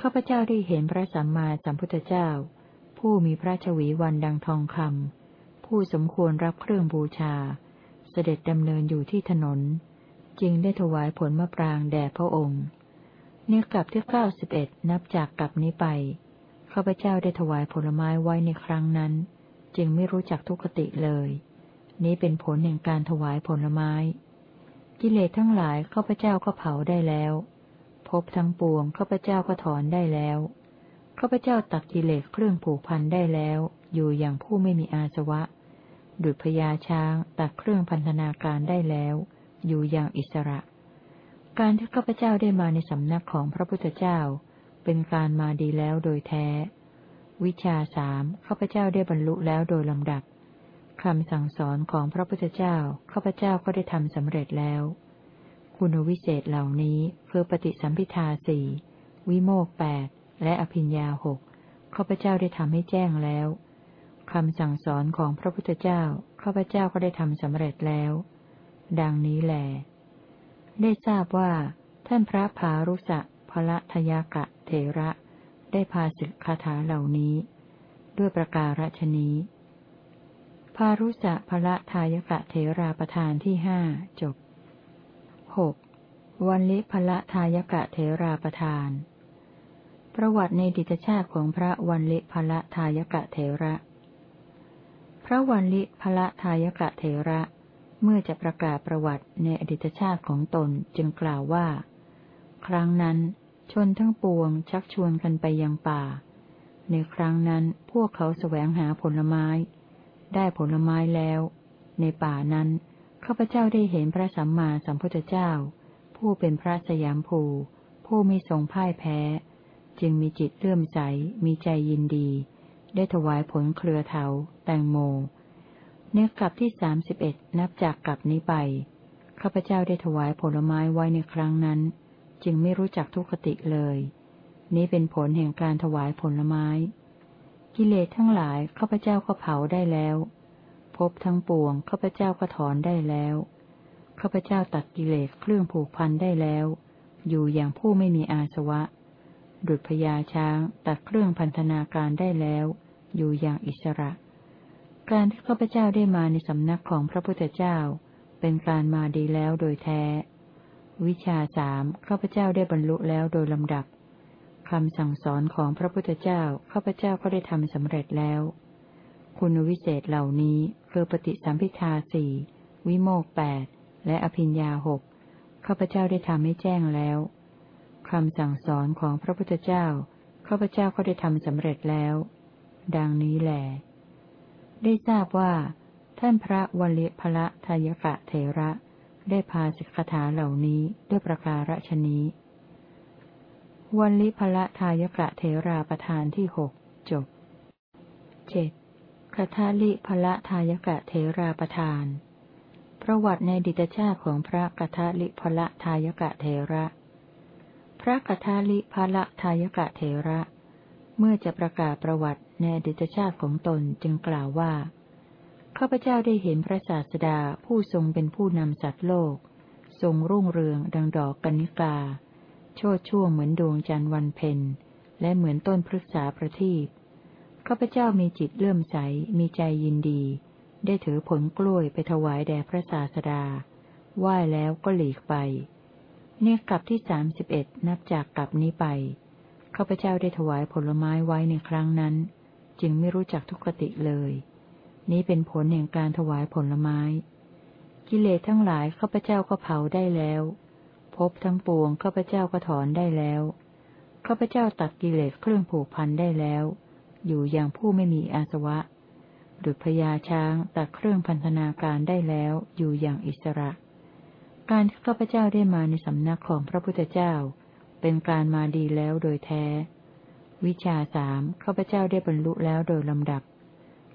ข้าพเจ้าได้เห็นพระสัมมาสัมพุทธเจ้า ผู้มีพระชวีวันดังทองคำผู้สมควรรับเครื่องบูชา เสด็จดำเนินอยู่ที่ถนน จึงได้ถวายผลมะปรางแด่พระองค์เนื้อกลับที่เก้าสิบเอ็ดนับจากกลับนี้ไปข้าพเจ้าได้ถวายผลไม้ไว้ในครั้งนั้น จึงไม่รู้จักทุกขติเลย นี้เป็นผลแห่งการถวายผลไม้ กิเลสทั้งหลายข้าพเจ้าก็เผาได้แล้ว พบทั้งปวงข้าพเจ้าก็ถอนได้แล้วข้าพเจ้าตัดกิเลสเครื่องผูกพันได้แล้ว อยู่อย่างผู้ไม่มีอาสวะ ดุจพญาช้างตัดเครื่องพันธนาการได้แล้ว อยู่อย่างอิสระ การที่ข้าพเจ้าได้มาในสำนักของพระพุทธเจ้า เป็นการมาดีแล้วโดยแท้ วิชาสามข้าพเจ้าได้บรรลุแล้วโดยลำดับคำสั่งสอนของพระพุทธเจ้าข้าพเจ้าก็ได้ทำสำเร็จแล้ว คุณวิเศษเหล่านี้คือปฏิสัมพิทาสี่วิโมกแปดและอภิญญาหกข้าพเจ้าได้ทำให้แจ้งแล้วคำสั่งสอนของพระพุทธเจ้าข้าพเจ้าก็ได้ทำสำเร็จแล้ว ดังนี้แหลได้ทราบว่า ท่านพระพารุษะพระทยากะเถระ ได้พาสิกคาถาเหล่านี้ ด้วยประการฉนี้พารุสะพระทายกะเถราประธานที่ห้าจบ หกวันลิพระทายกะเถราประธาน ประวัติในดิตชาติของพระวันลิพระทายกะเถระ พระวันลิพระทายกะเถระ เมื่อจะประกาศประวัติในอดีตชาติของตนจึงกล่าวว่า ครั้งนั้นชนทั้งปวงชักชวนกันไปยังป่า ในครั้งนั้นพวกเขาแสวงหาผลไม้ ได้ผลไม้แล้ว ในป่านั้น ข้าพเจ้าได้เห็นพระสัมมาสัมพุทธเจ้า ผู้เป็นพระสยามภู ผู้มีทรงพ่ายแพ้ จึงมีจิตเลื่อมใส มีใจยินดี ได้ถวายผลเครือเถาแตงโม เนื้อกลับที่สามสิบเอ็ดนับจากกลับนี้ไป ข้าพเจ้าได้ถวายผลไม้ไว้ในครั้งนั้น จึงไม่รู้จักทุกขติเลย นี้เป็นผลแห่งการถวายผลไม้ กิเลสทั้งหลายข้าพเจ้าก็เผาได้แล้ว พบทั้งปวงข้าพเจ้าก็ถอนได้แล้ว ข้าพเจ้าตัดกิเลสเครื่องผูกพันได้แล้ว อยู่อย่างผู้ไม่มีอาสวะ ดุจพญาช้างตัดเครื่องพันธนาการได้แล้ว อยู่อย่างอิสระ การที่ข้าพเจ้าได้มาในสำนักของพระพุทธเจ้า เป็นการมาดีแล้วโดยแท้ วิชาสามข้าพเจ้าได้บรรลุแล้วโดยลำดับคำสั่งสอนของพระพุทธเจ้าข้าพเจ้าก็ได้ทำสำเร็จแล้ว คุณวิเศษเหล่านี้คือปฏิสัมพิทาสี่วิโมกแปดและอภิญญาหกข้าพเจ้าได้ทำให้แจ้งแล้วคำสั่งสอนของพระพุทธเจ้าข้าพเจ้าก็ได้ทำสำเร็จแล้ว ดังนี้แหลได้ทราบว่า ท่านพระวลิพละทายกะเถระ ได้พาสิกขาเหล่านี้ด้วยประการฉนี้วันลิพละทายกะเถราประธานที่หกจบเจ็ด คทาลิพละทายกะเถราประธาน ประวัติในดิตชาติของพระกทาลิพละทายกะเถระ พระกทาลิพละทายกะเถระ เมื่อจะประกาศประวัติในดิตชาติของตนจึงกล่าวว่า ข้าพเจ้าได้เห็นพระศาสดาผู้ทรงเป็นผู้นำสัตว์โลก ทรงรุ่งเรืองดังดอกกัญกา โชดช่วงเหมือนดวงจันทร์วันเพ็ญ และเหมือนต้นพฤกษาประทีป ข้าพเจ้ามีจิตเลื่อมใส มีใจยินดี ได้ถือผลกล้วยไปถวายแด่พระศาสดา ไหว้แล้วก็หลีกไป เนี่ยกลับที่สามสิบเอ็ดนับจากกลับนี้ไป ข้าพเจ้าได้ถวายผลไม้ไว้ในครั้งนั้น จึงไม่รู้จักทุกขติเลย นี้เป็นผลแห่งการถวายผลไม้ กิเลสทั้งหลายข้าพเจ้าก็เผาได้แล้ว พบทั้งปวงข้าพเจ้าก็ถอนได้แล้ว ข้าพเจ้าตัดกิเลสเครื่องผูกพันได้แล้ว อยู่อย่างผู้ไม่มีอาสวะดุจพญาช้างตัดเครื่องพันธนาการได้แล้วอยู่อย่างอิสระ การที่ข้าพเจ้าได้มาในสำนักของพระพุทธเจ้า เป็นการมาดีแล้วโดยแท้ วิชาสามข้าพเจ้าได้บรรลุแล้วโดยลำดับ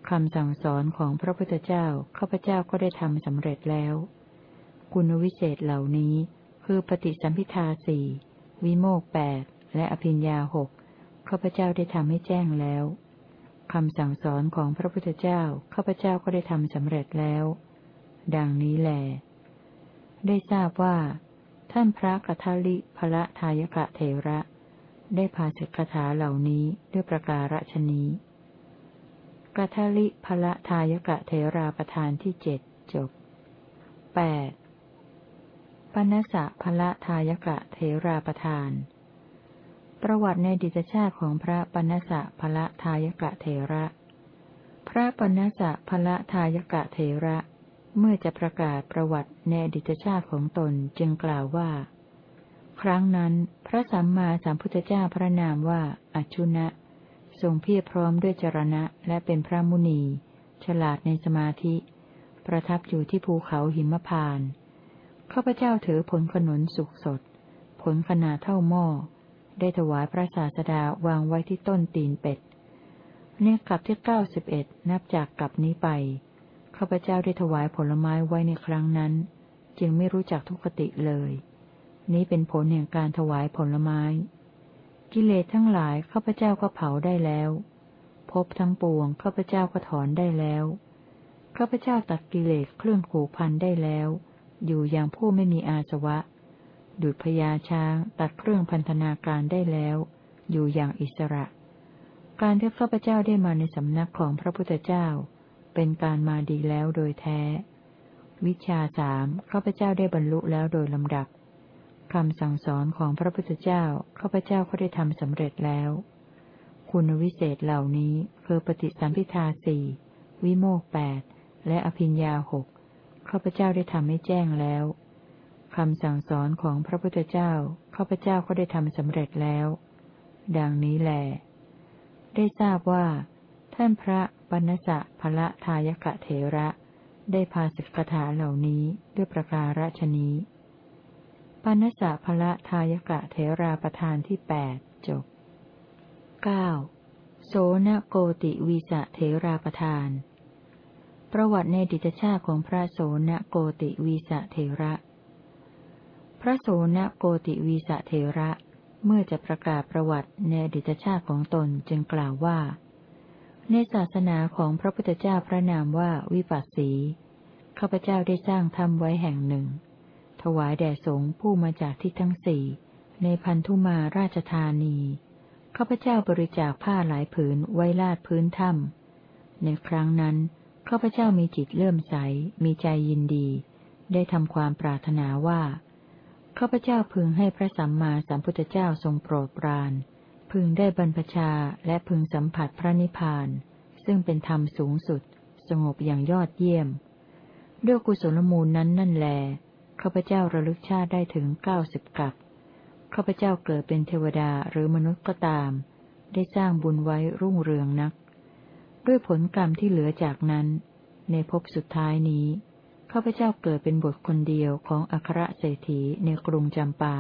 คำสั่งสอนของพระพุทธเจ้าข้าพเจ้าก็ได้ทำสำเร็จแล้ว คุณวิเศษเหล่านี้คือปฏิสัมพิทาสี่วิโมกแปดและอภิญญาหก ข้าพเจ้าได้ทำให้แจ้งแล้วคำสั่งสอนของพระพุทธเจ้าข้าพเจ้าก็ได้ทำสำเร็จแล้ว ดังนี้แหลได้ทราบว่า ท่านพระกัทลิพระทายกะเทระ ได้พาสิกขาเหล่านี้ด้วยประการฉนี้กัทลิพระทายกะเทราประธานที่เจ็ดจบแปดปณสะพระทายกะเทราประธาน ประวัติในดิจชาติของพระปณสะพละทายกะเทระ พระปณสะพละทายกะเทระ เมื่อจะประกาศประวัติในดิจชาติของตนจึงกล่าวว่า ครั้งนั้นพระสัมมาสัมพุทธเจ้าพระนามว่าอัชุนะทรงเพียรพร้อมด้วยจรณะและเป็นพระมุนี ฉลาดในสมาธิ ประทับอยู่ที่ภูเขาหิมพานข้าพเจ้าถือผลขนุนสุกสด ผลขนาดเท่าหม้อ ได้ถวายพระศาสดาวางไว้ที่ต้นตีนเป็ดเนกลับที่เก้าสิบเอ็ดนับจากกลับนี้ไปข้าพเจ้าได้ถวายผลไม้ไว้ในครั้งนั้น จึงไม่รู้จักทุกขติเลย นี้เป็นผลแห่งการถวายผลไม้ กิเลสทั้งหลายข้าพเจ้าก็เผาได้แล้วพบทั้งปวงข้าพเจ้าก็ถอนได้แล้วข้าพเจ้าตัดกิเลสเครื่องผูกพันได้แล้ว อยู่อย่างผู้ไม่มีอาสวะ ดุจพญาช้างตัดเครื่องพันธนาการได้แล้ว อยู่อย่างอิสระ การที่ข้าพเจ้าได้มาในสำนักของพระพุทธเจ้า เป็นการมาดีแล้วโดยแท้ วิชาสามข้าพเจ้าได้บรรลุแล้วโดยลำดับคำสั่งสอนของพระพุทธเจ้าข้าพเจ้าก็ได้ทำสำเร็จแล้ว คุณวิเศษเหล่านี้คือปฏิสัมพิทาสี่วิโมกแปดและอภิญญาหกข้าพเจ้าได้ทำให้แจ้งแล้ว คำสั่งสอนของพระพุทธเจ้าข้าพเจ้าก็ได้ทำสำเร็จแล้ว ดังนี้แหลได้ทราบว่า ท่านพระปณสะพละทายกะเถระ ได้พาสิกขาเหล่านี้ด้วยประการฉนี้ปณสะพละทายกะเถราประธานที่แปดจบเก้าโสนโกติวีสะเถราประธาน ประวัติในดิจชาของพระโสนโกติวีสะเถระ พระโสนโกติวีสะเทระ เมื่อจะประกาศประวัติในอดีตชาติของตนจึงกล่าวว่า ในศาสนาของพระพุทธเจ้าพระนามว่าวิปัสสี ข้าพเจ้าได้สร้างทำไว้แห่งหนึ่ง ถวายแด่สงฆ์ผู้มาจากที่ทั้งสี่ในพันธุมาราชธานี ข้าพเจ้าบริจาคผ้าหลายผืนไว้ลาดพื้นถ้ำในครั้งนั้น ข้าพเจ้ามีจิตเลื่อมใส มีใจยินดี ได้ทำความปรารถนาว่า ข้าพเจ้าพึงให้พระสัมมาสัมพุทธเจ้าทรงโปรดปราน พึงได้บรรพชาและพึงสัมผัสพระนิพพาน ซึ่งเป็นธรรมสูงสุด สงบอย่างยอดเยี่ยม ด้วยกุศลมูลนั้นนั่นแลข้าพเจ้าระลึกชาติได้ถึงเก้าสิบกับข้าพเจ้าเกิดเป็นเทวดาหรือมนุษย์ก็ตาม ได้สร้างบุญไว้รุ่งเรืองนัก ด้วยผลกรรมที่เหลือจากนั้น ในภพสุดท้ายนี้ ข้าพเจ้าเกิดเป็นบุตรคนเดียวของอัครเศรษฐีในกรุงจำปา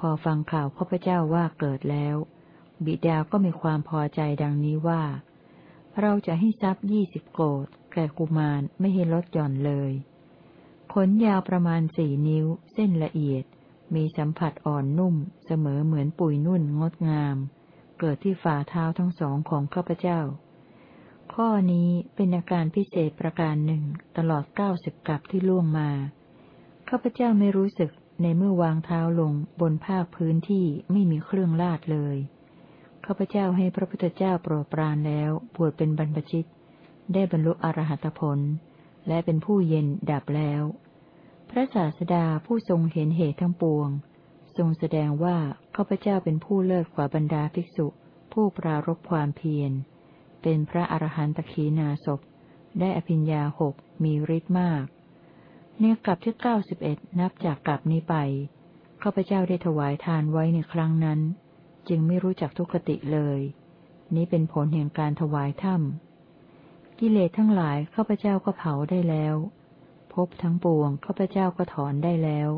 พอฟังข่าวข้าพเจ้าว่าเกิดแล้ว บิดาก็มีความพอใจดังนี้ว่า เราจะให้ทรัพย์ยี่สิบโกดแก่กุมารไม่ให้ลดหย่อนเลย ขนยาวประมาณสี่นิ้ว เส้นละเอียด มีสัมผัสอ่อนนุ่ม เสมอเหมือนปุยนุ่นงดงาม เกิดที่ฝ่าเท้าทั้งสองของข้าพเจ้า ข้อนี้เป็นอาการพิเศษประการหนึ่ง ตลอดเก้าสิบกับที่ล่วงมาข้าพเจ้าไม่รู้สึกในเมื่อวางเท้าลงบนภาคพื้นที่ไม่มีเครื่องลาดเลยข้าพเจ้าให้พระพุทธเจ้าโปรดปรานแล้วบวชเป็นบรรพชิต ได้บรรลุอรหัตผล และเป็นผู้เย็นดับแล้ว พระศาสดาผู้ทรงเห็นเหตุทั้งปวง ทรงแสดงว่าข้าพเจ้าเป็นผู้เลิศกว่าบรรดาภิกษุ ผู้ปรารบความเพียร เป็นพระอรหันตขีนาศพได้อภิญญาหกมีฤทธิ์มากเนกลับที่เก้าสิบเอ็ดนับจากกลับนี้ไปข้าพเจ้าได้ถวายทานไว้ในครั้งนั้น จึงไม่รู้จักทุกขติเลย นี้เป็นผลแห่งการถวายถ้ำกิเลสทั้งหลายข้าพเจ้าก็เผาได้แล้วพบทั้งปวงข้าพเจ้าก็ถอนได้แล้ว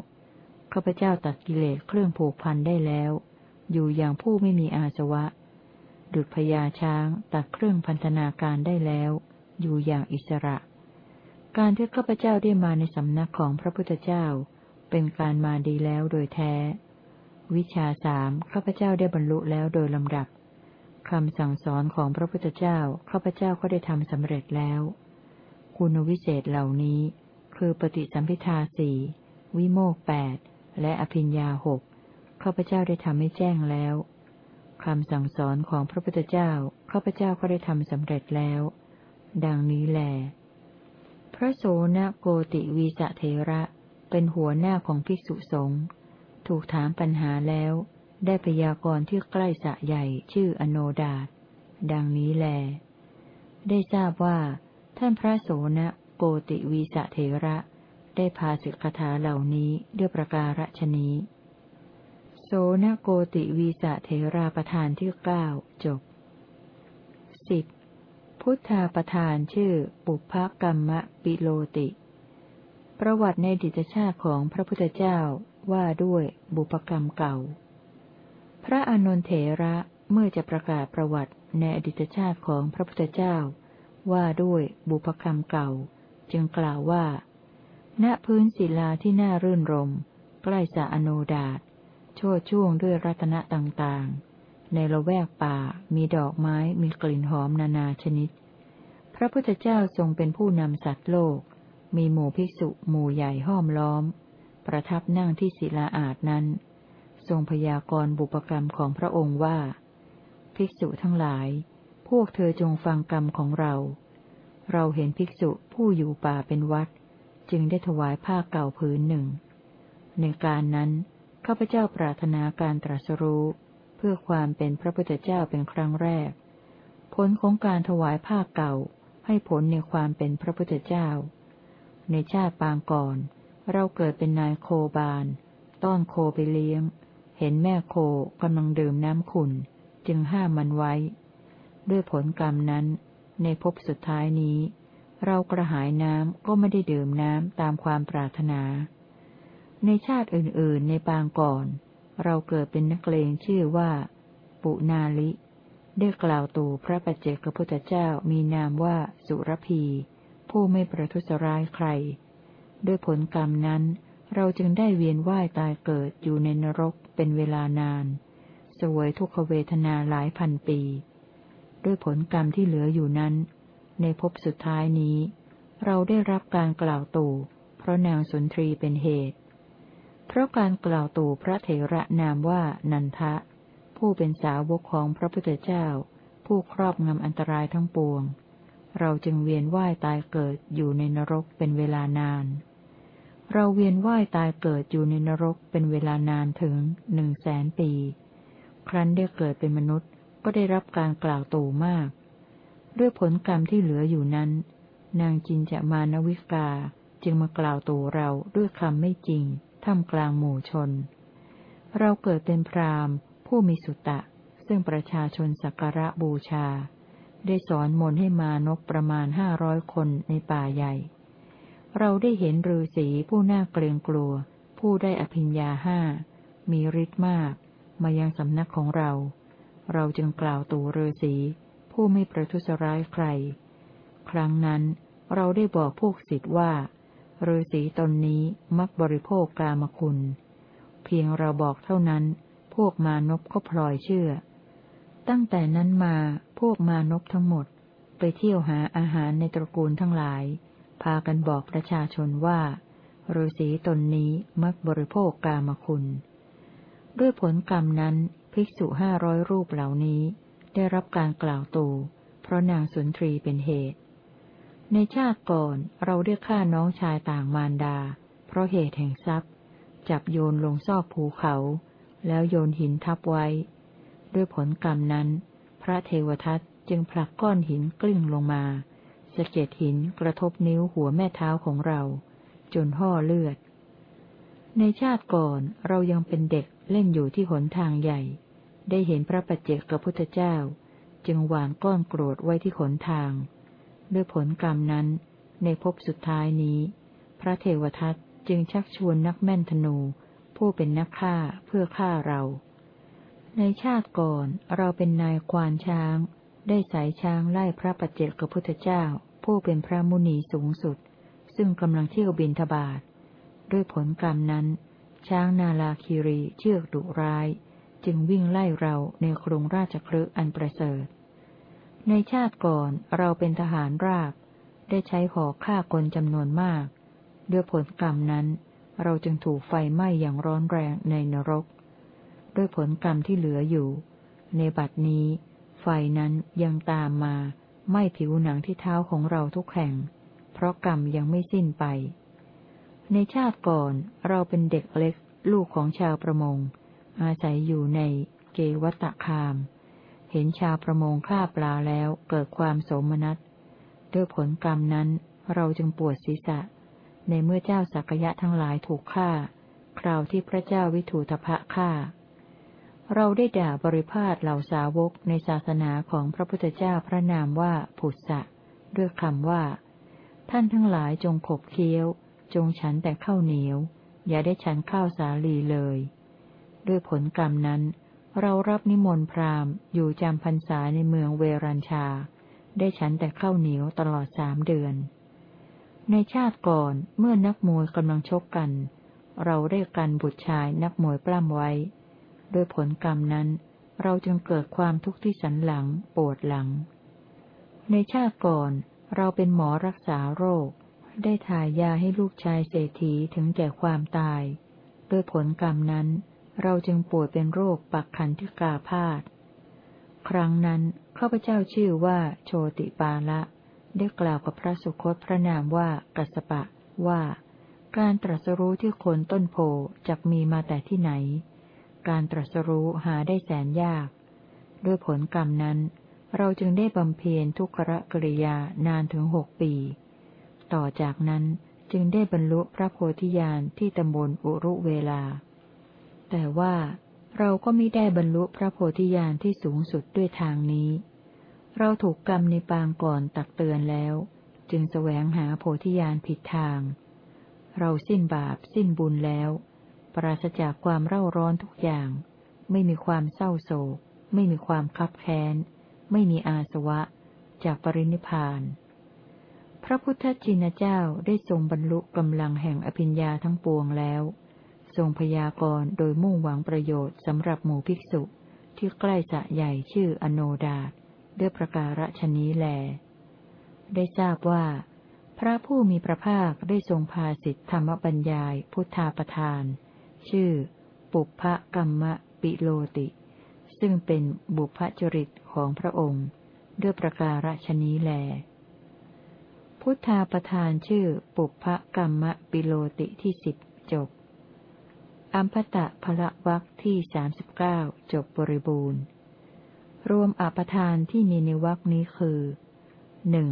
ข้าพเจ้าตัดกิเลสเครื่องผูกพันได้แล้ว อยู่อย่างผู้ไม่มีอาสวะ ดุจพญาช้างตัดเครื่องพันธนาการได้แล้ว อยู่อย่างอิสระ การที่ข้าพเจ้าได้มาในสำนักของพระพุทธเจ้า เป็นการมาดีแล้วโดยแท้ วิชาสามข้าพเจ้าได้บรรลุแล้วโดยลำดับคำสั่งสอนของพระพุทธเจ้าข้าพเจ้าก็ได้ทำสำเร็จแล้ว คุณวิเศษเหล่านี้ คือปฏิสัมพิทาสี่วิโมกแปดและอภิญญาหกข้าพเจ้าได้ทำให้แจ้งแล้ว คำสั่งสอนของพระพุทธเจ้า ข้าพเจ้าก็ได้ทำสำเร็จแล้ว ดังนี้แล พระโสนโกติวีสะเทระ เป็นหัวหน้าของภิกษุสงฆ์ ถูกถามปัญหาแล้ว ได้พยากรณ์ที่ใกล้สะใหญ่ชื่ออโนดาต ดังนี้แล ได้ทราบว่า ท่านพระโสนโกติวีสะเทระ ได้พาสิกขาเหล่านี้ด้วยประการฉนี้ นโกติวีสะเทราประธานที่เก้าจบสิบพุทธาประธานชื่อ ปุพกรรมะปิโลติ ประวัติในดิจชาติของพระพุทธเจ้าว่าด้วยบุพกรรมเก่า พระอานนทเถระเมื่อจะประกาศประวัติในอดิตชาติของพระพุทธเจ้า ว่าด้วยบุพกรรมเก่า จึงกล่าวว่า ณพื้นศิลาที่น่ารื่นรม ใกล้สะอโนดาต ชดช่วงด้วยรัตนะต่างๆ ในละแวกป่ามีดอกไม้มีกลิ่นหอมนานาชนิด พระพุทธเจ้าทรงเป็นผู้นำสัตว์โลก มีหมู่ภิกษุหมู่ใหญ่ห้อมล้อม ประทับนั่งที่ศิลาอาดนั้น ทรงพยากรณ์บุปกรรมของพระองค์ว่า ภิกษุทั้งหลาย พวกเธอจงฟังกรรมของเรา เราเห็นภิกษุผู้อยู่ป่าเป็นวัด จึงได้ถวายผ้าเก่าผืนหนึ่ง ในการนั้น ข้าพเจ้าปรารถนาการตรัสรู้ เพื่อความเป็นพระพุทธเจ้าเป็นครั้งแรก ผลของการถวายผ้าเก่า ให้ผลในความเป็นพระพุทธเจ้า ในชาติปางก่อน เราเกิดเป็นนายโคบาล ต้อนโคไปเลี้ยง เห็นแม่โคกำลังดื่มน้ำขุนจึงห้ามมันไว้ ด้วยผลกรรมนั้น ในภพสุดท้ายนี้ เรากระหายน้ำก็ไม่ได้ดื่มน้ำตามความปรารถนา ในชาติอื่นๆในปางก่อน เราเกิดเป็นนักเลงชื่อว่า ปุนาลิ ได้กล่าวตู่พระปัจเจกพุทธเจ้ามีนามว่าสุรพี ผู้ไม่ประทุษร้ายใคร ด้วยผลกรรมนั้น เราจึงได้เวียนว่ายตายเกิดอยู่ในนรกเป็นเวลานาน สวยทุกขเวทนาหลายพันปี ด้วยผลกรรมที่เหลืออยู่นั้น ในภพสุดท้ายนี้ เราได้รับการกล่าวตู่เพราะนางสุนทรีเป็นเหตุ เพราะการกล่าวตู่พระเถระนามว่านันทะ ผู้เป็นสาวกของพระพุทธเจ้า ผู้ครอบงำอันตรายทั้งปวง เราจึงเวียนว่ายตายเกิดอยู่ในนรกเป็นเวลานาน เราเวียนว่ายตายเกิดอยู่ในนรกเป็นเวลานานถึงหนึ่งแสนปี ครั้นได้เกิดเป็นมนุษย์ก็ได้รับการกล่าวตู่มาก ด้วยผลกรรมที่เหลืออยู่นั้น นางจินจะมานวิกาจึงมากล่าวตู่เราด้วยคำไม่จริง ท่ามกลางหมู่ชน เราเกิดเป็นพราหมณ์ ผู้มีสุตตะ ซึ่งประชาชนสักการะบูชา ได้สอนมนให้มานกประมาณห้าร้อยคนในป่าใหญ่ เราได้เห็นฤาษีผู้น่าเกรงกลัว ผู้ได้อภิญญาห้า มีฤทธิ์มาก มายังสำนักของเรา เราจึงกล่าวตู่ฤาษีผู้ไม่ประทุษร้ายใคร ครั้งนั้นเราได้บอกพวกสิทธิ์ว่า ฤาษีตนนี้มักบริโภคกามคุณ เพียงเราบอกเท่านั้น พวกมานพก็พลอยเชื่อ ตั้งแต่นั้นมาพวกมานพทั้งหมด ไปเที่ยวหาอาหารในตระกูลทั้งหลาย พากันบอกประชาชนว่าฤาษีตนนี้มักบริโภคกามคุณ ด้วยผลกรรมนั้นภิกษุห้าร้อยรูปเหล่านี้ ได้รับการกล่าวตูเพราะนางสุนทรีเป็นเหตุ ในชาติก่อนเราได้ฆ่าน้องชายต่างมารดา เพราะเหตุแห่งทรัพย์ จับโยนลงซอกภูเขา แล้วโยนหินทับไว้ ด้วยผลกรรมนั้น พระเทวทัตจึงผลักก้อนหินกลิ้งลงมาสะเก็ดหินกระทบนิ้วหัวแม่เท้าของเรา จนห่อเลือด ในชาติก่อนเรายังเป็นเด็กเล่นอยู่ที่หนทางใหญ่ ได้เห็นพระปัจเจกพุทธเจ้า จึงวางก้อนโกรธไว้ที่ขนทาง ด้วยผลกรรมนั้น ในภพสุดท้ายนี้ พระเทวทัตจึงชักชวนนักแม่นธนู ผู้เป็นนักฆ่าเพื่อฆ่าเรา ในชาติก่อนเราเป็นนายควานช้าง ได้สายช้างไล่พระปัจเจกพุทธเจ้า ผู้เป็นพระมุนีสูงสุด ซึ่งกำลังเที่ยวบินทบาทด้วยผลกรรมนั้น ช้างนาลาคีรีเชือกดุร้าย จึงวิ่งไล่เราในกรุงราชครึอันประเสริฐ ในชาติก่อนเราเป็นทหารราบ ได้ใช้หอกฆ่าคนจำนวนมาก ด้วยผลกรรมนั้น เราจึงถูกไฟไหม้อย่างร้อนแรงในนรก ด้วยผลกรรมที่เหลืออยู่ ในบัดนี้ ไฟนั้นยังตามมาไหม้ผิวหนังที่เท้าของเราทุกแห่ง เพราะกรรมยังไม่สิ้นไป ในชาติก่อนเราเป็นเด็กเล็กลูกของชาวประมง อาศัยอยู่ในเกวัตคาม เห็นชาวประมงฆ่าปลาแล้วเกิดความโสมนัส ด้วยผลกรรมนั้นเราจึงปวดศีรษะ ในเมื่อเจ้าสักยะทั้งหลายถูกฆ่า คราวที่พระเจ้าวิถูตภะฆ่า เราได้ด่าบริพาทเหล่าสาวกในศาสนาของพระพุทธเจ้าพระนามว่าผุสะด้วยคำว่า ท่านทั้งหลายจงขบเคี้ยว จงฉันแต่ข้าวเหนียว อย่าได้ฉันข้าวสาลีเลย ด้วยผลกรรมนั้น เรารับนิมนต์พราหมณ์อยู่จำพรรษาในเมืองเวรัญชา ได้ฉันแต่ข้าวเหนียวตลอดสามเดือน ในชาติก่อนเมื่อนักมวยกำลังชกกัน เราได้กันบุตรชายนักมวยปล้ำไว้ ด้วยผลกรรมนั้น เราจึงเกิดความทุกข์ที่สันหลังปวดหลัง ในชาติก่อนเราเป็นหมอรักษาโรค ได้ถ่ายยาให้ลูกชายเศรษฐีถึงแก่ความตาย ด้วยผลกรรมนั้น เราจึงป่วยเป็นโรคปักขันธิกาพาธครั้งนั้นข้าพเจ้าชื่อว่าโชติปาละ ได้กล่าวกับพระสุคตพระนามว่ากัสปะว่า การตรัสรู้ที่คนต้นโพจักมีมาแต่ที่ไหน การตรัสรู้หาได้แสนยาก ด้วยผลกรรมนั้น เราจึงได้บำเพ็ญทุกขะกริยานานถึงหกปี ต่อจากนั้นจึงได้บรรลุพระโพธิญาณที่ตำบลอุรุเวลา แต่ว่าเราก็ไม่ได้บรรลุพระโพธิญาณที่สูงสุดด้วยทางนี้ เราถูกกรรมในปางก่อนตักเตือนแล้ว จึงแสวงหาโพธิญาณผิดทาง เราสิ้นบาปสิ้นบุญแล้ว ปราศจากความเร่าร้อนทุกอย่าง ไม่มีความเศร้าโศก ไม่มีความคับแค้น ไม่มีอาสวะ จากปรินิพาน พระพุทธจินเจ้าได้ทรงบรรลุกำลังแห่งอภิญญาทั้งปวงแล้ว ทรงพยากรณ์โดยมุ่งหวังประโยชน์สำหรับหมู่ภิกษุ ที่ใกล้สะใหญ่ชื่ออโนดาตด้วยประการฉนี้แล ได้ทราบว่า พระผู้มีพระภาคได้ทรงพาสิทธธรรมบัญญายพุทธาประทาน ชื่อ ปุพพกรรมปิโลติ ซึ่งเป็นบุพจริตของพระองค์ ด้วยประการฉนี้แล พุทธาประทานชื่อปุพพกรรมปิโลติที่สิบจบ อัมพตะพละวักที่สามสิบเก้าจบบริบูรณ์ รวมอปทานที่มีในวักนี้คือหนึ่ง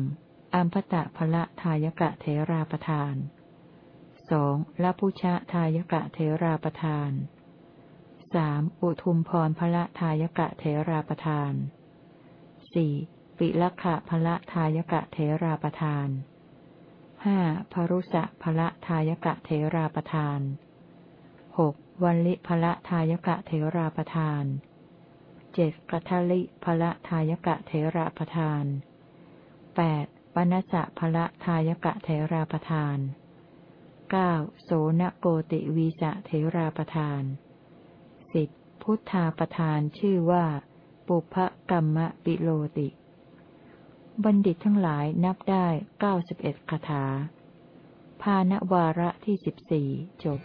อัมพตะพละทายกะเทราประทานสองละพุชะทายกะเทราประทานสามอุทุมพรพละทายกะเทราประทานสี่ปิลักขะพละทายกะเทราประทานห้าพรุษะพละทายกะเทราประทาน หกวันลิพละทายกะเทราประทานเจ็ดกัทลิพละทายกะเทระประทานแปดปนัสสะพละทายกะเทราประทานเก้าโสนโกติวีสะเทราประทานสิบพุทธาประทานชื่อว่า ปุพกรรมปิโลติ บัณฑิตทั้งหลายนับได้เก้าสิบเอ็ดคาถา ภาณวาระที่สิบสี่จบ